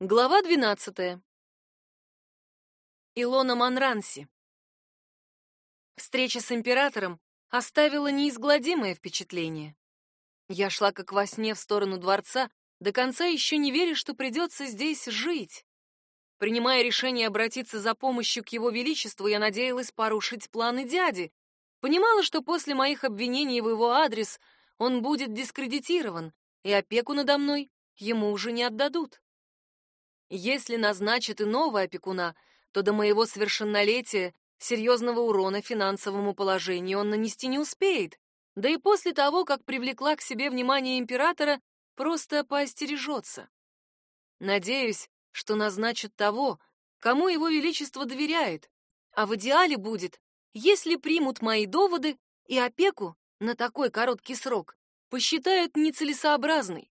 Глава 12. Илона Манранси. Встреча с императором оставила неизгладимое впечатление. Я шла как во сне в сторону дворца, до конца еще не веря, что придется здесь жить. Принимая решение обратиться за помощью к его величеству, я надеялась порушить планы дяди. Понимала, что после моих обвинений в его адрес он будет дискредитирован, и опеку надо мной ему уже не отдадут. Если назначат иного опекуна, то до моего совершеннолетия серьезного урона финансовому положению он нанести не успеет. Да и после того, как привлекла к себе внимание императора, просто поостережется. Надеюсь, что назначат того, кому его величество доверяет, а в идеале будет, если примут мои доводы и опеку на такой короткий срок посчитают нецелесообразной.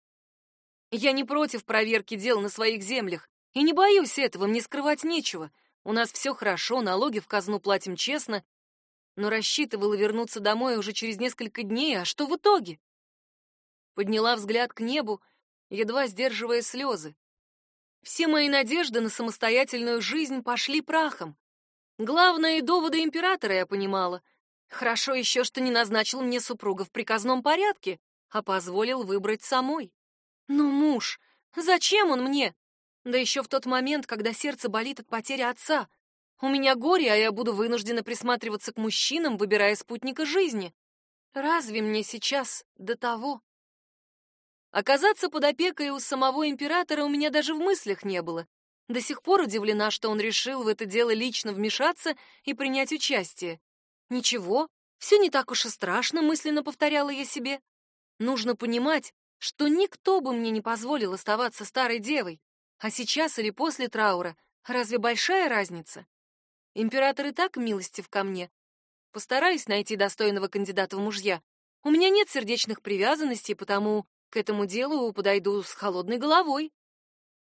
Я не против проверки дел на своих землях и не боюсь этого, мне скрывать нечего. У нас все хорошо, налоги в казну платим честно. Но рассчитывала вернуться домой уже через несколько дней, а что в итоге? Подняла взгляд к небу, едва сдерживая слезы. Все мои надежды на самостоятельную жизнь пошли прахом. Главное, и доводы императора я понимала. Хорошо еще, что не назначил мне супруга в приказном порядке, а позволил выбрать самой. Но муж, зачем он мне? Да еще в тот момент, когда сердце болит от потери отца. У меня горе, а я буду вынуждена присматриваться к мужчинам, выбирая спутника жизни. Разве мне сейчас до того? Оказаться под опекой у самого императора у меня даже в мыслях не было. До сих пор удивлена, что он решил в это дело лично вмешаться и принять участие. Ничего, все не так уж и страшно, мысленно повторяла я себе. Нужно понимать, что никто бы мне не позволил оставаться старой девой. А сейчас или после траура, разве большая разница? Император и так милостив ко мне. Постараюсь найти достойного кандидата в мужья. У меня нет сердечных привязанностей, потому к этому делу подойду с холодной головой.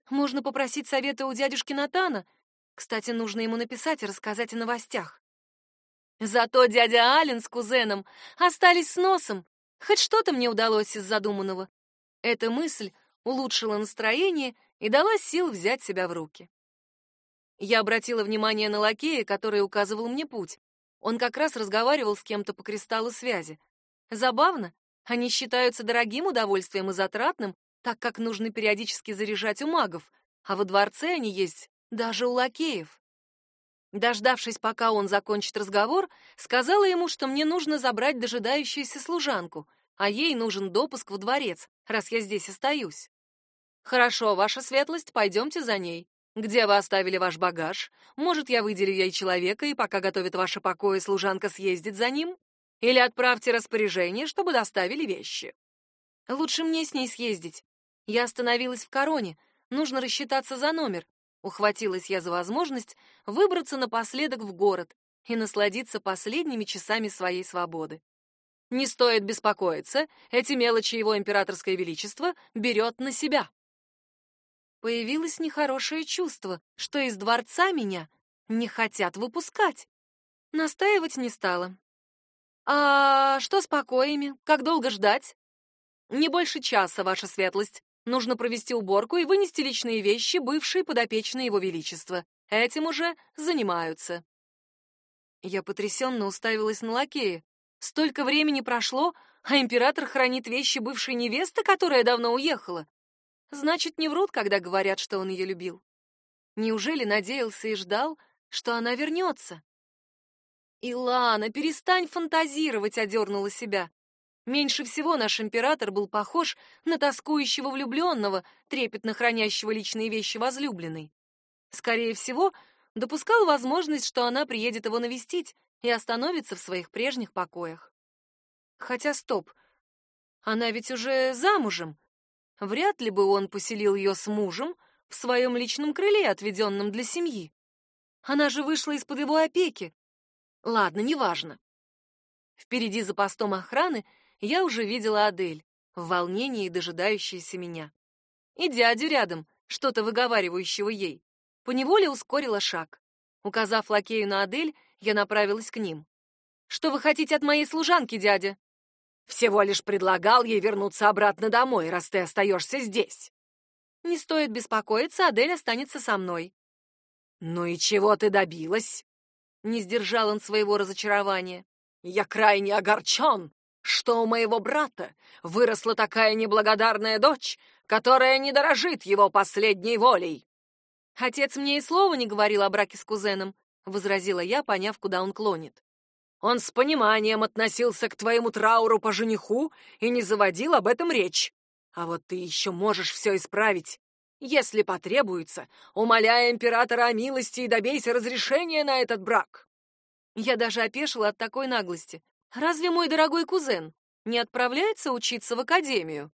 Можно попросить совета у дядюшки Натана. Кстати, нужно ему написать и рассказать о новостях. Зато дядя Ален с кузеном остались с носом. Хоть что-то мне удалось из задуманного. Эта мысль улучшила настроение и дала сил взять себя в руки. Я обратила внимание на лакея, который указывал мне путь. Он как раз разговаривал с кем-то по кристаллу связи. Забавно, они считаются дорогим удовольствием и затратным, так как нужно периодически заряжать у магов, а во дворце они есть даже у лакеев. Дождавшись, пока он закончит разговор, сказала ему, что мне нужно забрать дожидающуюся служанку — а ей нужен допуск в дворец, раз я здесь остаюсь. Хорошо, ваша светлость, пойдемте за ней. Где вы оставили ваш багаж? Может, я выделю ей человека, и пока готовит ваши покои, служанка съездит за ним? Или отправьте распоряжение, чтобы доставили вещи. Лучше мне с ней съездить. Я остановилась в Короне, нужно рассчитаться за номер. Ухватилась я за возможность выбраться напоследок в город и насладиться последними часами своей свободы. Не стоит беспокоиться, эти мелочи его императорское величество берет на себя. Появилось нехорошее чувство, что из дворца меня не хотят выпускать. Настаивать не стала. А что с покоями? Как долго ждать? Не больше часа, ваша светлость. Нужно провести уборку и вынести личные вещи, бывшие подопечные его величества. Этим уже занимаются. Я потрясенно уставилась на лакея. Столько времени прошло, а император хранит вещи бывшей невесты, которая давно уехала. Значит, не врут, когда говорят, что он ее любил. Неужели надеялся и ждал, что она вернется? Илана, перестань фантазировать, одернула себя. Меньше всего наш император был похож на тоскующего влюбленного, трепетно хранящего личные вещи возлюбленной. Скорее всего, допускал возможность, что она приедет его навестить, и остановится в своих прежних покоях. Хотя стоп, она ведь уже замужем. Вряд ли бы он поселил ее с мужем в своем личном крыле, отведенном для семьи. Она же вышла из-под его опеки. Ладно, неважно. Впереди за постом охраны я уже видела Адель, в волнении дожидающаяся меня. И дядю рядом, что-то выговаривающего ей. Поневоле ускорила шаг. Указав лакею на Адель, я направилась к ним. «Что вы хотите от моей служанки, дядя?» «Всего лишь предлагал ей вернуться обратно домой, раз ты остаешься здесь». Не стоит беспокоиться, Адель останется со мной. Ну и чего ты добилась? Не сдержал он своего разочарования. Я крайне огорчен, что у моего брата выросла такая неблагодарная дочь, которая не дорожит его последней волей. Отец мне и слова не говорил о браке с кузеном, возразила я, поняв, куда он клонит. Он с пониманием относился к твоему трауру по жениху и не заводил об этом речь. А вот ты еще можешь все исправить. Если потребуется, умоляя императора о милости и добейся разрешения на этот брак. Я даже опешила от такой наглости. Разве мой дорогой кузен не отправляется учиться в академию?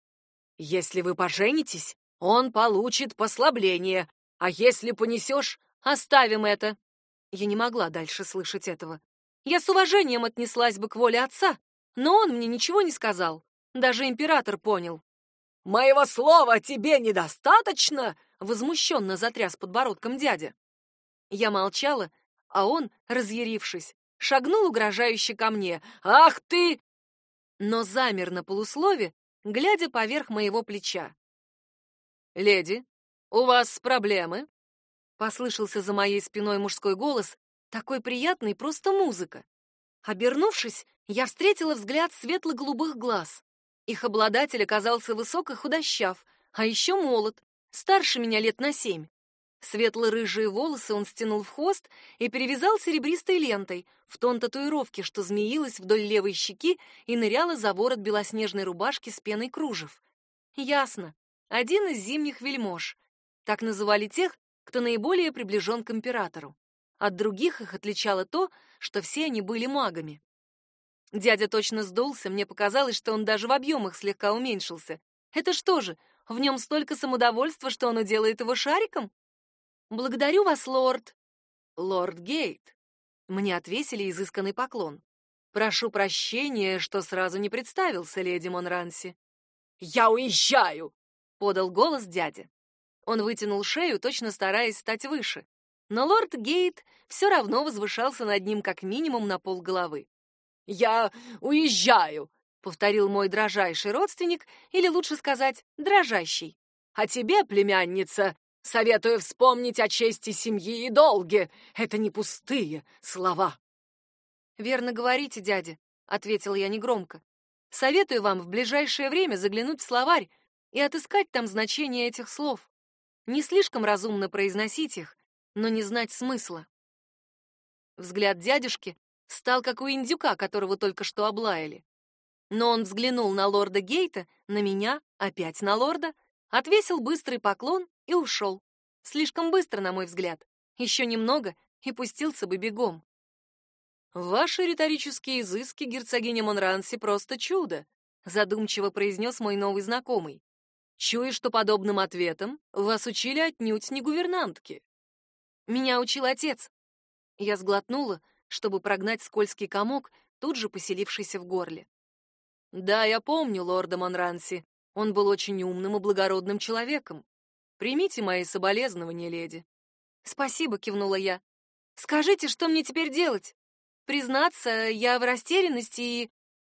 Если вы поженитесь, он получит послабление, а если понесешь, оставим это. Я не могла дальше слышать этого. Я с уважением отнеслась бы к воле отца, но он мне ничего не сказал. Даже император понял. «Моего слова тебе недостаточно?» — возмущенно затряс подбородком дядя. Я молчала, а он, разъярившись, шагнул угрожающе ко мне. «Ах ты!» Но замер на полуслове, глядя поверх моего плеча. «Леди, у вас проблемы?» Послышался за моей спиной мужской голос, такой приятный, просто музыка. Обернувшись, я встретила взгляд светло-голубых глаз. Их обладатель оказался высок и худощав, а еще молод, старше меня лет на семь. Светло-рыжие волосы он стянул в хвост и перевязал серебристой лентой, в тон татуировки, что змеилась вдоль левой щеки и ныряла за ворот белоснежной рубашки с пеной кружев. Ясно, один из зимних вельмож. Так называли тех, кто наиболее приближен к императору. От других их отличало то, что все они были магами. Дядя точно сдулся, мне показалось, что он даже в объемах слегка уменьшился. Это что же, в нем столько самодовольства, что он уделает его шариком? Благодарю вас, лорд. Лорд Гейт. Мне отвесили изысканный поклон. Прошу прощения, что сразу не представился, леди Монранси. Я уезжаю, подал голос дядя. Он вытянул шею, точно стараясь стать выше. Но лорд Гейт все равно возвышался над ним как минимум на полголовы. «Я уезжаю», — повторил мой дрожайший родственник, или лучше сказать, дрожащий. «А тебе, племянница, советую вспомнить о чести семьи и долге. Это не пустые слова». «Верно говорите, дядя», — ответил я негромко. «Советую вам в ближайшее время заглянуть в словарь и отыскать там значение этих слов. Не слишком разумно произносить их, но не знать смысла». Взгляд дядюшки стал как у индюка, которого только что облаяли. Но он взглянул на лорда Гейта, на меня, опять на лорда, отвесил быстрый поклон и ушел. Слишком быстро, на мой взгляд. Еще немного и пустился бы бегом. «Ваши риторические изыски, герцогиня Монранси, просто чудо», задумчиво произнес мой новый знакомый. «Чую, что подобным ответом вас учили отнюдь не гувернантки». «Меня учил отец». Я сглотнула, чтобы прогнать скользкий комок, тут же поселившийся в горле. Да, я помню лорда Монранси. Он был очень умным и благородным человеком. Примите мои соболезнования, леди. Спасибо, кивнула я. Скажите, что мне теперь делать? Признаться, я в растерянности и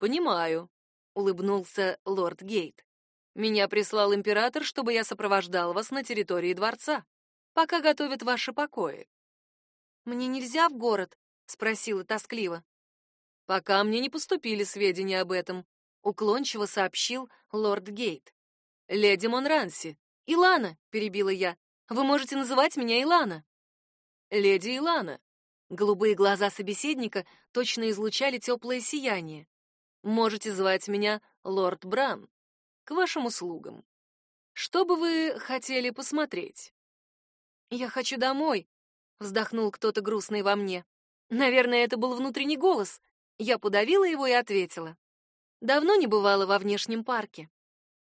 Понимаю, улыбнулся лорд Гейт. Меня прислал император, чтобы я сопровождал вас на территории дворца, пока готовят ваши покои. Мне нельзя в город, спросила тоскливо. Пока мне не поступили сведения об этом, уклончиво сообщил лорд Гейт. Леди Монранси. Илана, перебила я. Вы можете называть меня Илана. Леди Илана. Голубые глаза собеседника точно излучали теплое сияние. Можете звать меня лорд Бран. К вашим услугам. Что бы вы хотели посмотреть? Я хочу домой, вздохнул кто-то грустный во мне. Наверное, это был внутренний голос. Я подавила его и ответила. Давно не бывала во внешнем парке.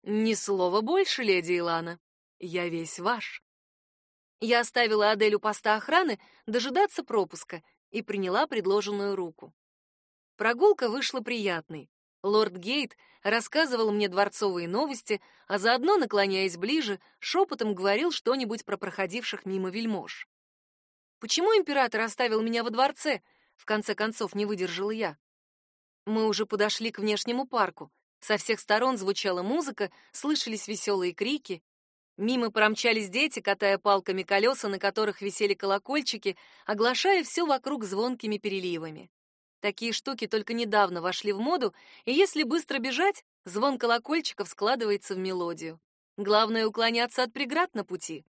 Ни слова больше, леди Илана. Я весь ваш. Я оставила Аделю поста охраны дожидаться пропуска и приняла предложенную руку. Прогулка вышла приятной. Лорд Гейт рассказывал мне дворцовые новости, а заодно, наклоняясь ближе, шепотом говорил что-нибудь про проходивших мимо вельмож. Почему император оставил меня во дворце? В конце концов, не выдержала я. Мы уже подошли к внешнему парку. Со всех сторон звучала музыка, слышались веселые крики. Мимо промчались дети, катая палками колеса, на которых висели колокольчики, оглашая все вокруг звонкими переливами. Такие штуки только недавно вошли в моду, и если быстро бежать, звон колокольчиков складывается в мелодию. Главное уклоняться от преград на пути.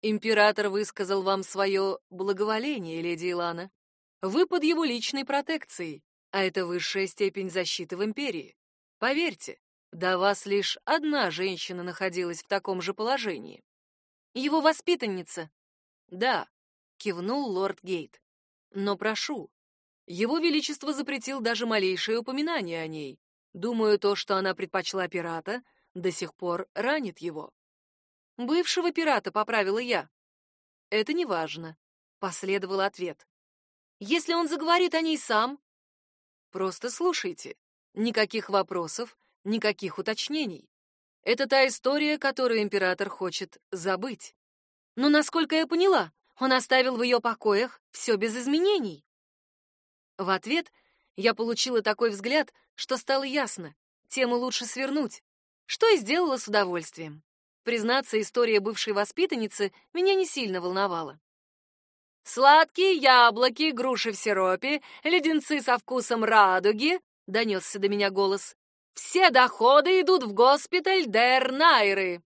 Император высказал вам свое благоволение, леди Илана. Вы под его личной протекцией, а это высшая степень защиты в империи. Поверьте, до вас лишь одна женщина находилась в таком же положении. Его воспитанница. Да, кивнул лорд Гейт. Но прошу, его величество запретил даже малейшее упоминание о ней. Думаю, то, что она предпочла пирата, до сих пор ранит его. Бывшего пирата поправила я. Это не важно, последовал ответ. Если он заговорит о ней сам, просто слушайте. Никаких вопросов, никаких уточнений. Это та история, которую император хочет забыть. Но, насколько я поняла, он оставил в ее покоях все без изменений. В ответ я получила такой взгляд, что стало ясно, тему лучше свернуть, что и сделала с удовольствием. Признаться, история бывшей воспитанницы меня не сильно волновала. «Сладкие яблоки, груши в сиропе, леденцы со вкусом радуги», — донесся до меня голос. Все доходы идут в госпиталь Найры.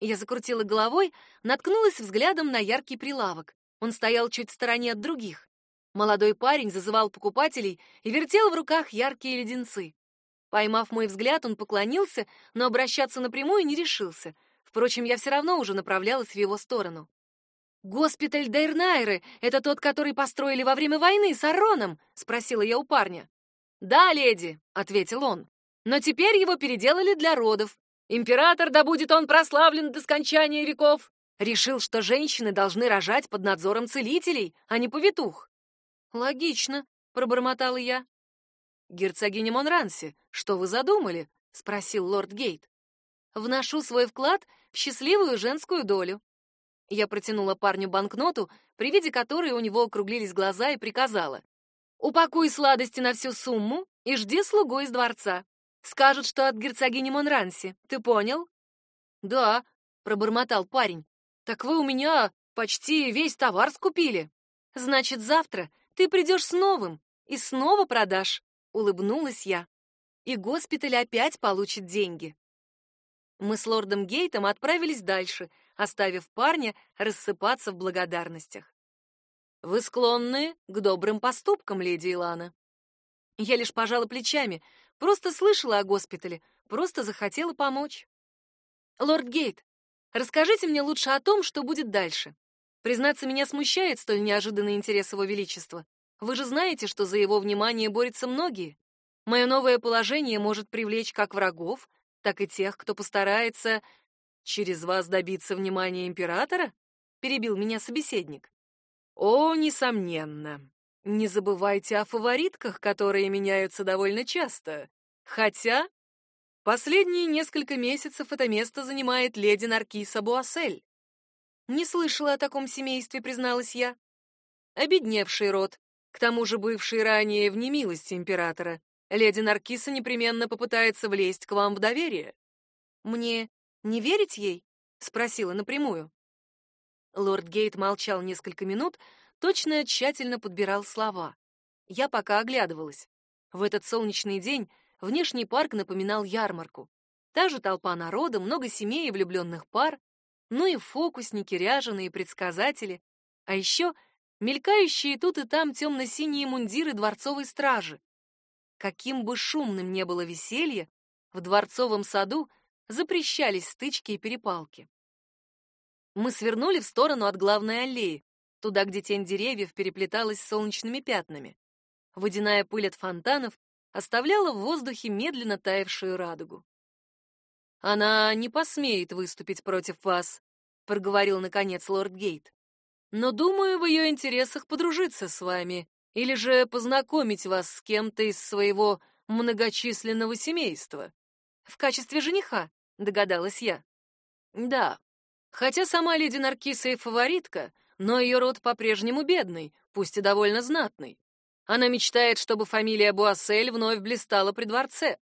Я закрутила головой, наткнулась взглядом на яркий прилавок. Он стоял чуть в стороне от других. Молодой парень зазывал покупателей и вертел в руках яркие леденцы. Поймав мой взгляд, он поклонился, но обращаться напрямую не решился. Впрочем, я все равно уже направлялась в его сторону. «Госпиталь Дейрнайры — это тот, который построили во время войны с Ароном?» — спросила я у парня. «Да, леди», — ответил он но теперь его переделали для родов. Император, да будет он прославлен до скончания веков, решил, что женщины должны рожать под надзором целителей, а не повитух. Логично, пробормотала я. Герцогиня Монранси, что вы задумали? спросил лорд Гейт. Вношу свой вклад в счастливую женскую долю. Я протянула парню банкноту, при виде которой у него округлились глаза, и приказала: "Упакуй сладости на всю сумму и жди слугу из дворца. Скажут, что от герцогини Монранси. Ты понял? Да, пробормотал парень. Так вы у меня почти весь товар скупили. Значит, завтра ты придешь с новым и снова продашь, улыбнулась я. И госпиталь опять получит деньги. Мы с лордом Гейтом отправились дальше, оставив парня рассыпаться в благодарностях. Вы склонны к добрым поступкам, леди Илана. Я лишь пожала плечами, Просто слышала о госпитале, просто захотела помочь. Лорд Гейт, расскажите мне лучше о том, что будет дальше. Признаться, меня смущает столь неожиданный интерес его величества. Вы же знаете, что за его внимание борются многие. Мое новое положение может привлечь как врагов, так и тех, кто постарается через вас добиться внимания императора? Перебил меня собеседник. О, несомненно. Не забывайте о фаворитках, которые меняются довольно часто. Хотя последние несколько месяцев это место занимает леди Наркиса Буассель. Не слышала о таком семействе, призналась я. Обедневший род, к тому же бывший ранее в немилости императора. Леди Наркиса непременно попытается влезть к вам в доверие. Мне не верить ей? спросила напрямую. Лорд Гейт молчал несколько минут, точно тщательно подбирал слова. Я пока оглядывалась. В этот солнечный день внешний парк напоминал ярмарку. Та же толпа народа, много семей и влюбленных пар, ну и фокусники, ряженые предсказатели, а еще мелькающие тут и там темно-синие мундиры дворцовой стражи. Каким бы шумным ни было веселье, в дворцовом саду запрещались стычки и перепалки. Мы свернули в сторону от главной аллеи, туда, где тень деревьев переплеталась с солнечными пятнами. Водяная пыль от фонтанов оставляла в воздухе медленно таявшую радугу. Она не посмеет выступить против вас, проговорил наконец лорд Гейт. Но думаю, в ее интересах подружиться с вами или же познакомить вас с кем-то из своего многочисленного семейства. В качестве жениха, догадалась я. Да. Хотя сама леди Наркиса и фаворитка, но ее род по-прежнему бедный, пусть и довольно знатный. Она мечтает, чтобы фамилия Буассель вновь блистала при дворце.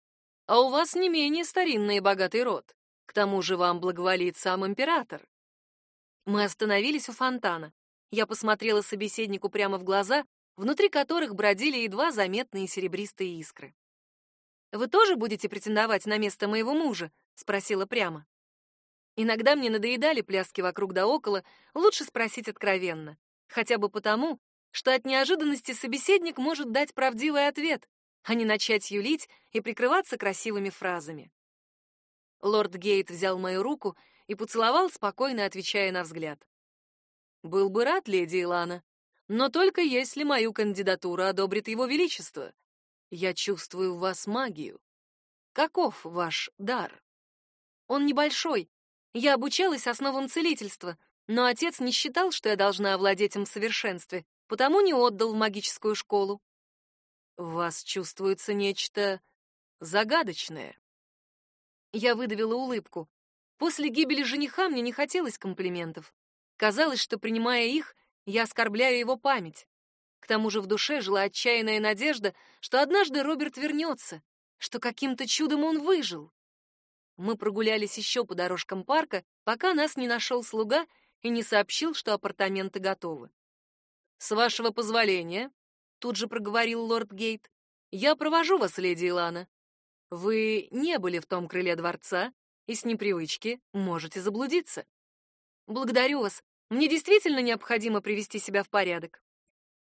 А у вас не менее старинный и богатый род. К тому же вам благоволит сам император. Мы остановились у фонтана. Я посмотрела собеседнику прямо в глаза, внутри которых бродили едва заметные серебристые искры. «Вы тоже будете претендовать на место моего мужа?» — спросила прямо. Иногда мне надоедали пляски вокруг да около, лучше спросить откровенно. Хотя бы потому, что от неожиданности собеседник может дать правдивый ответ, а не начать юлить и прикрываться красивыми фразами. Лорд Гейт взял мою руку и поцеловал, спокойно отвечая на взгляд. «Был бы рад, леди Илана, но только если мою кандидатуру одобрит его величество. Я чувствую в вас магию. Каков ваш дар?» «Он небольшой. Я обучалась основам целительства, но отец не считал, что я должна овладеть им в совершенстве, потому не отдал в магическую школу. В вас чувствуется нечто загадочное. Я выдавила улыбку. После гибели жениха мне не хотелось комплиментов. Казалось, что, принимая их, я оскорбляю его память. К тому же в душе жила отчаянная надежда, что однажды Роберт вернется, что каким-то чудом он выжил. Мы прогулялись еще по дорожкам парка, пока нас не нашел слуга и не сообщил, что апартаменты готовы. «С вашего позволения», — тут же проговорил лорд Гейт, — «я провожу вас, леди Илана. Вы не были в том крыле дворца и с непривычки можете заблудиться. Благодарю вас. Мне действительно необходимо привести себя в порядок.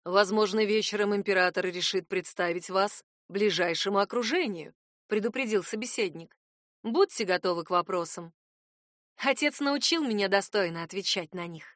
Возможно, вечером император решит представить вас ближайшему окружению, предупредил собеседник. Будьте готовы к вопросам. Отец научил меня достойно отвечать на них.